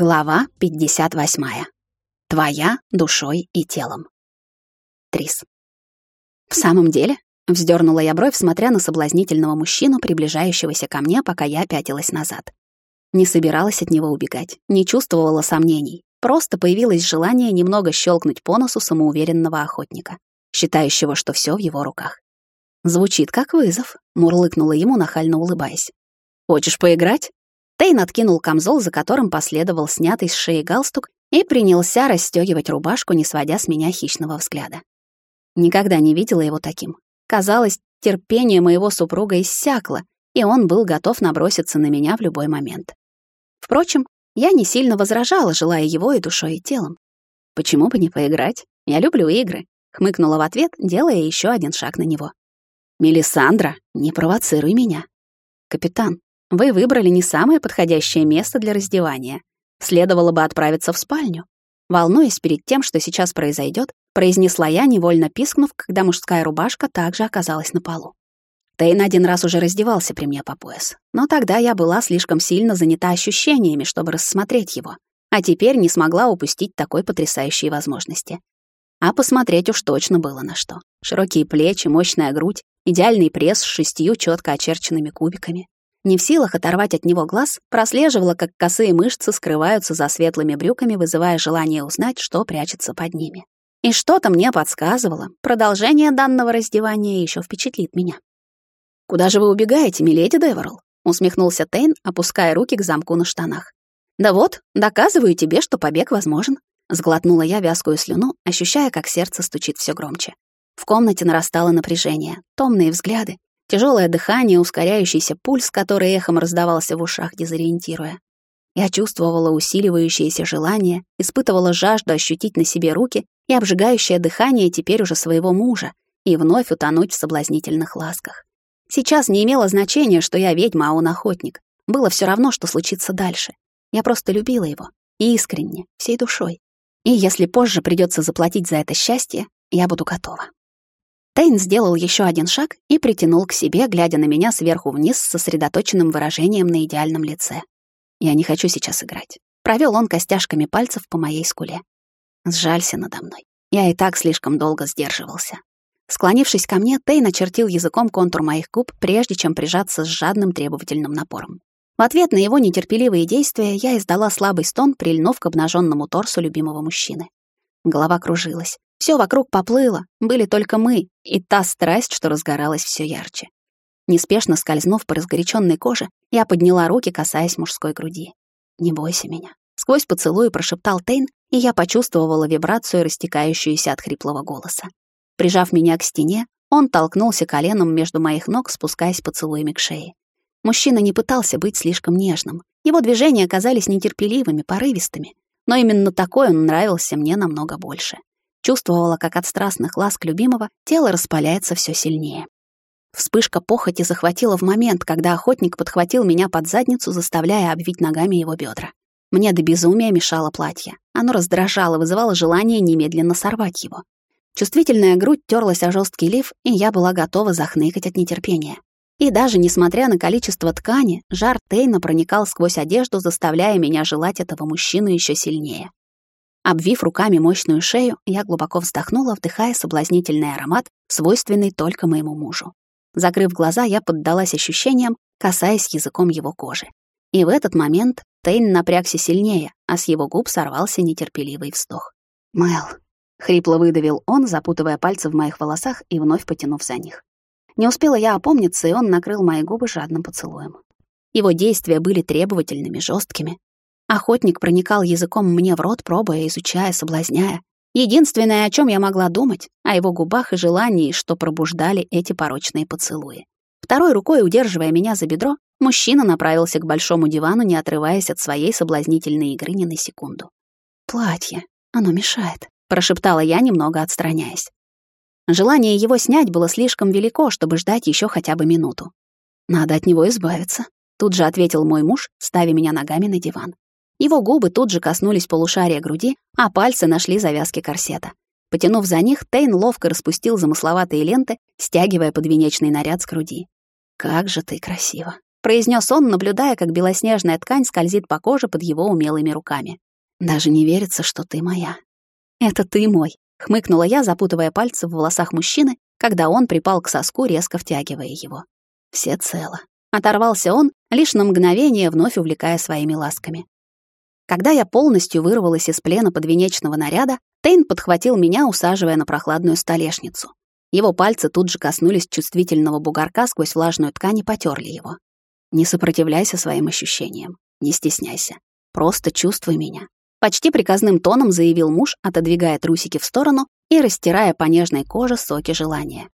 Глава 58. Твоя душой и телом. Трис. В самом деле, вздернула я бровь, смотря на соблазнительного мужчину, приближающегося ко мне, пока я пятилась назад. Не собиралась от него убегать, не чувствовала сомнений. Просто появилось желание немного щелкнуть по носу самоуверенного охотника, считающего, что все в его руках. Звучит как вызов, мурлыкнула ему, нахально улыбаясь. Хочешь поиграть? Тейн откинул камзол, за которым последовал снятый с шеи галстук, и принялся расстёгивать рубашку, не сводя с меня хищного взгляда. Никогда не видела его таким. Казалось, терпение моего супруга иссякло, и он был готов наброситься на меня в любой момент. Впрочем, я не сильно возражала, желая его и душой, и телом. Почему бы не поиграть? Я люблю игры, хмыкнула в ответ, делая еще один шаг на него. Мелисандра, не провоцируй меня. Капитан, вы выбрали не самое подходящее место для раздевания. Следовало бы отправиться в спальню. Волнуясь перед тем, что сейчас произойдет, произнесла я, невольно пискнув, когда мужская рубашка также оказалась на полу. Тейн один раз уже раздевался при мне по пояс, но тогда я была слишком сильно занята ощущениями, чтобы рассмотреть его, а теперь не смогла упустить такой потрясающей возможности. А посмотреть уж точно было на что. Широкие плечи, мощная грудь, идеальный пресс с шестью четко очерченными кубиками. Не в силах оторвать от него глаз, прослеживала, как косые мышцы скрываются за светлыми брюками, вызывая желание узнать, что прячется под ними. И что-то мне подсказывало, продолжение данного раздевания еще впечатлит меня. «Куда же вы убегаете, миледи Деверл?» — усмехнулся Тейн, опуская руки к замку на штанах. «Да вот, доказываю тебе, что побег возможен», — сглотнула я вязкую слюну, ощущая, как сердце стучит все громче. В комнате нарастало напряжение, томные взгляды, Тяжелое дыхание, ускоряющийся пульс, который эхом раздавался в ушах, дезориентируя. Я чувствовала усиливающееся желание, испытывала жажду ощутить на себе руки и обжигающее дыхание теперь уже своего мужа и вновь утонуть в соблазнительных ласках. Сейчас не имело значения, что я ведьма, а он охотник. Было все равно, что случится дальше. Я просто любила его. Искренне, всей душой. И если позже придется заплатить за это счастье, я буду готова. Тейн сделал еще один шаг и притянул к себе, глядя на меня сверху вниз с сосредоточенным выражением на идеальном лице. «Я не хочу сейчас играть». Провел он костяшками пальцев по моей скуле. Сжалься надо мной. Я и так слишком долго сдерживался. Склонившись ко мне, Тейн очертил языком контур моих губ, прежде чем прижаться с жадным требовательным напором. В ответ на его нетерпеливые действия я издала слабый стон, прильнув к обнаженному торсу любимого мужчины. Голова кружилась. Все вокруг поплыло, были только мы и та страсть, что разгоралась все ярче. Неспешно скользнув по разгоряченной коже, я подняла руки, касаясь мужской груди. «Не бойся меня». Сквозь поцелуй прошептал Тейн, и я почувствовала вибрацию, растекающуюся от хриплого голоса. Прижав меня к стене, он толкнулся коленом между моих ног, спускаясь поцелуями к шее. Мужчина не пытался быть слишком нежным. Его движения оказались нетерпеливыми, порывистыми. Но именно такой он нравился мне намного больше. Чувствовала, как от страстных ласк любимого тело распаляется все сильнее. Вспышка похоти захватила в момент, когда охотник подхватил меня под задницу, заставляя обвить ногами его бедра. Мне до безумия мешало платье. Оно раздражало, вызывало желание немедленно сорвать его. Чувствительная грудь терлась о жесткий лиф, и я была готова захныкать от нетерпения. И даже несмотря на количество ткани, жар Тейна проникал сквозь одежду, заставляя меня желать этого мужчину еще сильнее. Обвив руками мощную шею, я глубоко вздохнула, вдыхая соблазнительный аромат, свойственный только моему мужу. Закрыв глаза, я поддалась ощущениям, касаясь языком его кожи. И в этот момент Тейн напрягся сильнее, а с его губ сорвался нетерпеливый вздох. «Мэл», — хрипло выдавил он, запутывая пальцы в моих волосах и вновь потянув за них. Не успела я опомниться, и он накрыл мои губы жадным поцелуем. Его действия были требовательными, жесткими, Охотник проникал языком мне в рот, пробуя, изучая, соблазняя. Единственное, о чем я могла думать, о его губах и желании, что пробуждали эти порочные поцелуи. Второй рукой, удерживая меня за бедро, мужчина направился к большому дивану, не отрываясь от своей соблазнительной игры ни на секунду. «Платье, оно мешает», — прошептала я, немного отстраняясь. Желание его снять было слишком велико, чтобы ждать еще хотя бы минуту. «Надо от него избавиться», — тут же ответил мой муж, ставя меня ногами на диван. Его губы тут же коснулись полушария груди, а пальцы нашли завязки корсета. Потянув за них, Тейн ловко распустил замысловатые ленты, стягивая подвенечный наряд с груди. «Как же ты красиво!» — произнес он, наблюдая, как белоснежная ткань скользит по коже под его умелыми руками. «Даже не верится, что ты моя». «Это ты мой», — хмыкнула я, запутывая пальцы в волосах мужчины, когда он припал к соску, резко втягивая его. «Все цело». Оторвался он, лишь на мгновение вновь увлекая своими ласками. Когда я полностью вырвалась из плена подвенечного наряда, Тейн подхватил меня, усаживая на прохладную столешницу. Его пальцы тут же коснулись чувствительного бугорка сквозь влажную ткань и потерли его. Не сопротивляйся своим ощущениям, не стесняйся. Просто чувствуй меня. Почти приказным тоном заявил муж, отодвигая трусики в сторону и растирая по нежной коже соки желания.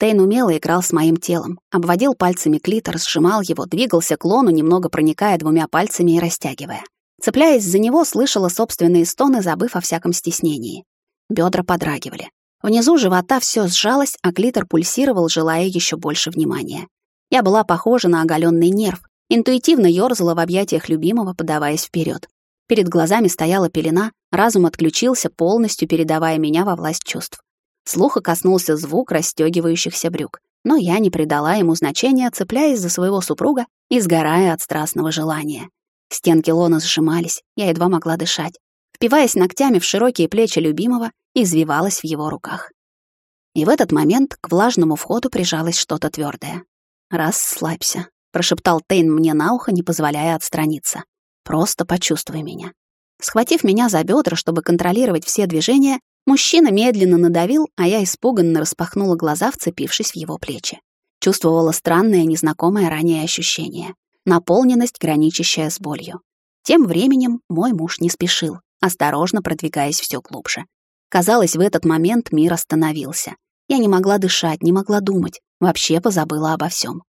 Тейн умело играл с моим телом, обводил пальцами клитор, сжимал его, двигался к лону, немного проникая двумя пальцами и растягивая. Цепляясь за него, слышала собственные стоны, забыв о всяком стеснении. Бедра подрагивали. Внизу живота все сжалось, а клитор пульсировал, желая еще больше внимания. Я была похожа на оголенный нерв, интуитивно ёрзала в объятиях любимого, подаваясь вперед. Перед глазами стояла пелена, разум отключился, полностью передавая меня во власть чувств. Слуха коснулся звук расстёгивающихся брюк, но я не придала ему значения, цепляясь за своего супруга и сгорая от страстного желания. Стенки лона сжимались, я едва могла дышать. Впиваясь ногтями в широкие плечи любимого, извивалась в его руках. И в этот момент к влажному входу прижалось что-то твердое. «Расслабься», — прошептал Тейн мне на ухо, не позволяя отстраниться. «Просто почувствуй меня». Схватив меня за бедра, чтобы контролировать все движения, мужчина медленно надавил, а я испуганно распахнула глаза, вцепившись в его плечи. Чувствовала странное, незнакомое ранее ощущение. Наполненность, граничащая с болью. Тем временем мой муж не спешил, осторожно продвигаясь все глубже. Казалось, в этот момент мир остановился. Я не могла дышать, не могла думать, вообще позабыла обо всем.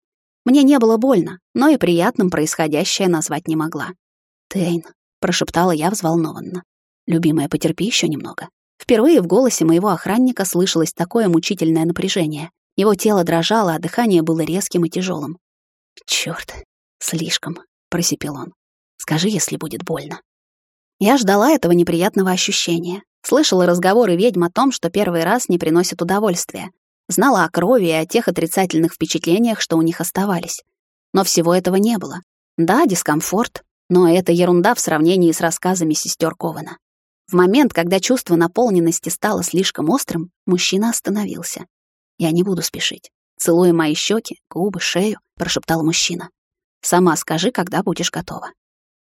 Мне не было больно, но и приятным происходящее назвать не могла. «Тейн», — прошептала я взволнованно. «Любимая, потерпи еще немного». Впервые в голосе моего охранника слышалось такое мучительное напряжение. Его тело дрожало, а дыхание было резким и тяжелым. «Чёрт, слишком», — просипел он. «Скажи, если будет больно». Я ждала этого неприятного ощущения. Слышала разговоры ведьм о том, что первый раз не приносит удовольствия. Знала о крови и о тех отрицательных впечатлениях, что у них оставались. Но всего этого не было. Да, дискомфорт, но это ерунда в сравнении с рассказами сестер Кована. В момент, когда чувство наполненности стало слишком острым, мужчина остановился. «Я не буду спешить. Целуя мои щеки, губы, шею», — прошептал мужчина. «Сама скажи, когда будешь готова».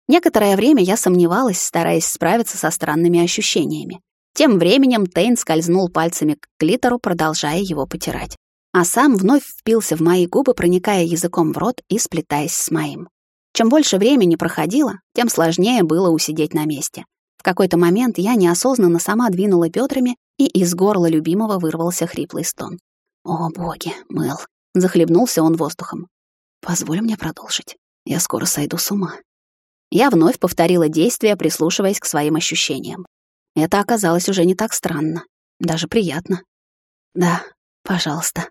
Некоторое время я сомневалась, стараясь справиться со странными ощущениями. Тем временем Тейн скользнул пальцами к клитору, продолжая его потирать. А сам вновь впился в мои губы, проникая языком в рот и сплетаясь с моим. Чем больше времени проходило, тем сложнее было усидеть на месте. В какой-то момент я неосознанно сама двинула бедрами, и из горла любимого вырвался хриплый стон. «О, боги, Мэл!» — захлебнулся он воздухом. «Позволь мне продолжить. Я скоро сойду с ума». Я вновь повторила действие, прислушиваясь к своим ощущениям. Это оказалось уже не так странно, даже приятно. Да, пожалуйста.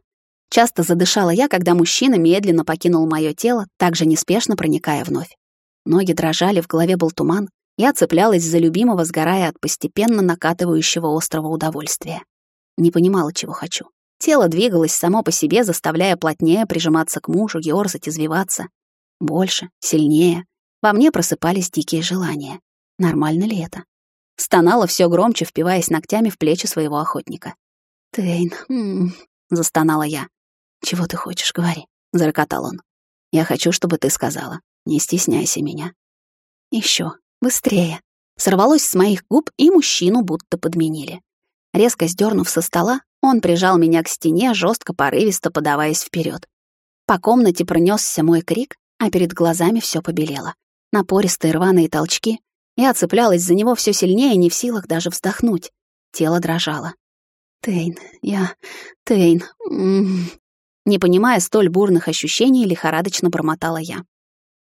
Часто задышала я, когда мужчина медленно покинул моё тело, также неспешно проникая вновь. Ноги дрожали, в голове был туман. Я цеплялась за любимого, сгорая от постепенно накатывающего острого удовольствия. Не понимала, чего хочу. Тело двигалось само по себе, заставляя плотнее прижиматься к мужу, ёрзать, извиваться. Больше, сильнее. Во мне просыпались дикие желания. Нормально ли это? Стонала все громче, впиваясь ногтями в плечи своего охотника. «Тейн, м -м, застонала я. «Чего ты хочешь, говори», — зарокотал он. «Я хочу, чтобы ты сказала. Не стесняйся меня». Еще быстрее». Сорвалось с моих губ, и мужчину будто подменили. Резко сдернув со стола, он прижал меня к стене, жестко порывисто подаваясь вперед. По комнате пронесся мой крик, а перед глазами все побелело. Напористые рваные толчки, я цеплялась за него все сильнее, не в силах даже вздохнуть. Тело дрожало. «Тейн, я... Тейн...» м -м Не понимая столь бурных ощущений, лихорадочно бормотала я.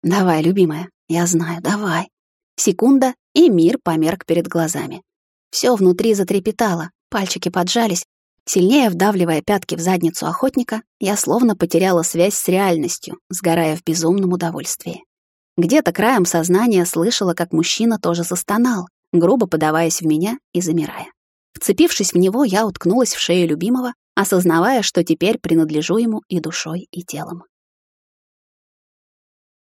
«Давай, любимая, я знаю, давай». Секунда, и мир померк перед глазами. Все внутри затрепетало, пальчики поджались. Сильнее вдавливая пятки в задницу охотника, я словно потеряла связь с реальностью, сгорая в безумном удовольствии. Где-то краем сознания слышала, как мужчина тоже застонал, грубо подаваясь в меня и замирая. Вцепившись в него, я уткнулась в шею любимого, осознавая, что теперь принадлежу ему и душой, и телом.